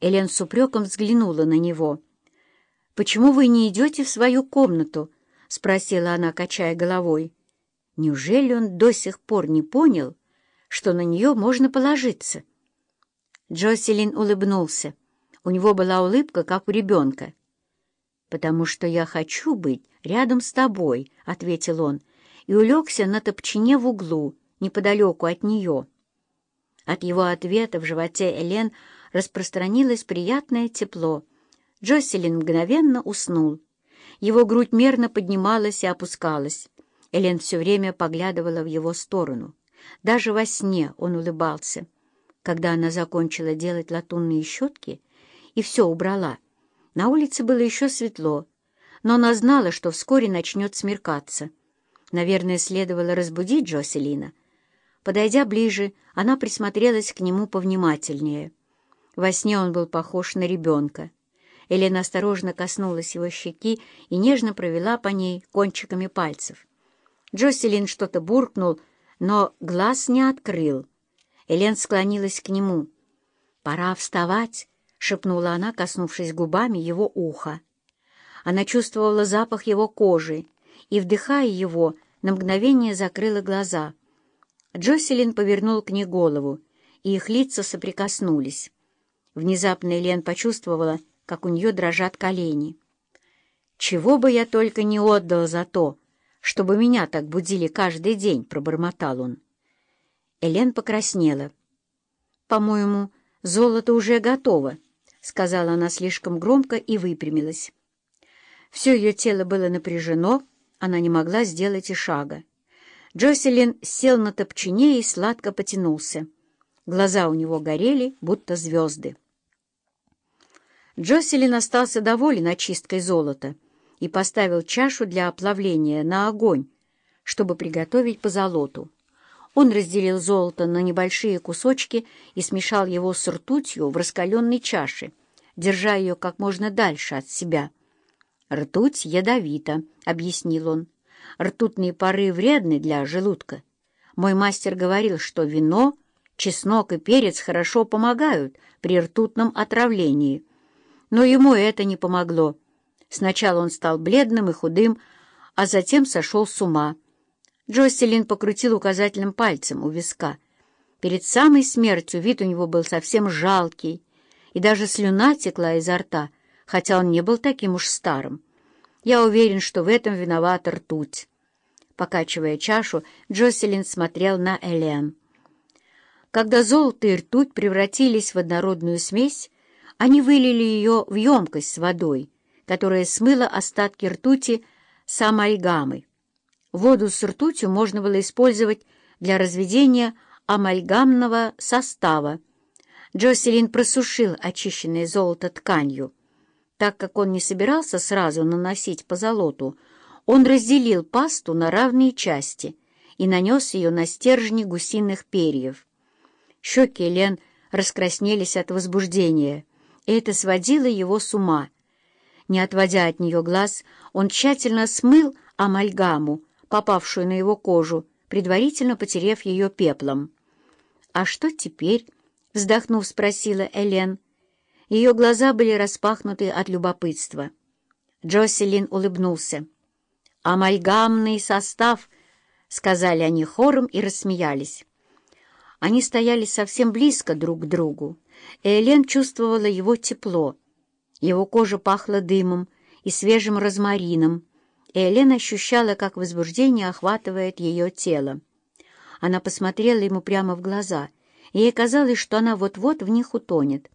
Элен с упреком взглянула на него. «Почему вы не идете в свою комнату?» — спросила она, качая головой. Неужели он до сих пор не понял, что на нее можно положиться? Джоселин улыбнулся. У него была улыбка, как у ребенка. «Потому что я хочу быть рядом с тобой», — ответил он, и улегся на топчине в углу, неподалеку от нее. От его ответа в животе Элен распространилось приятное тепло. Джоселин мгновенно уснул. Его грудь мерно поднималась и опускалась. Элен все время поглядывала в его сторону. Даже во сне он улыбался. Когда она закончила делать латунные щетки и все убрала, на улице было еще светло, но она знала, что вскоре начнет смеркаться. Наверное, следовало разбудить Джоселина. Подойдя ближе, она присмотрелась к нему повнимательнее. Во сне он был похож на ребенка. Елена осторожно коснулась его щеки и нежно провела по ней кончиками пальцев. Джоселин что-то буркнул, но глаз не открыл. Элен склонилась к нему. «Пора вставать», — шепнула она, коснувшись губами его уха. Она чувствовала запах его кожи и, вдыхая его, на мгновение закрыла глаза. Джоселин повернул к ней голову, и их лица соприкоснулись. Внезапно Элен почувствовала, как у нее дрожат колени. «Чего бы я только не отдал за то, чтобы меня так будили каждый день», — пробормотал он. Элен покраснела. «По-моему, золото уже готово», — сказала она слишком громко и выпрямилась. Все ее тело было напряжено, она не могла сделать и шага. Джоселин сел на топчине и сладко потянулся. Глаза у него горели, будто звезды. Джоселин остался доволен очисткой золота и поставил чашу для оплавления на огонь, чтобы приготовить позолоту. Он разделил золото на небольшие кусочки и смешал его с ртутью в раскаленной чаше, держа ее как можно дальше от себя. «Ртуть ядовита», — объяснил он. «Ртутные пары вредны для желудка. Мой мастер говорил, что вино, чеснок и перец хорошо помогают при ртутном отравлении». Но ему это не помогло. Сначала он стал бледным и худым, а затем сошел с ума. Джоселин покрутил указательным пальцем у виска. Перед самой смертью вид у него был совсем жалкий, и даже слюна текла изо рта, хотя он не был таким уж старым. Я уверен, что в этом виновата ртуть. Покачивая чашу, Джоселин смотрел на Элен. Когда золото и ртуть превратились в однородную смесь, они вылили ее в емкость с водой, которая смыла остатки ртути с амальгамой. Воду с ртутью можно было использовать для разведения амальгамного состава. Джоселин просушил очищенное золото тканью. Так как он не собирался сразу наносить по золоту, он разделил пасту на равные части и нанес ее на стержни гусиных перьев. Щеки Лен раскраснелись от возбуждения это сводило его с ума. Не отводя от нее глаз, он тщательно смыл амальгаму, попавшую на его кожу, предварительно потерев ее пеплом. «А что теперь?» — вздохнув, спросила Элен. Ее глаза были распахнуты от любопытства. Джоселин улыбнулся. «Амальгамный состав», — сказали они хором и рассмеялись. Они стояли совсем близко друг к другу, Элен чувствовала его тепло. Его кожа пахла дымом и свежим розмарином, и Элен ощущала, как возбуждение охватывает ее тело. Она посмотрела ему прямо в глаза, и ей казалось, что она вот-вот в них утонет.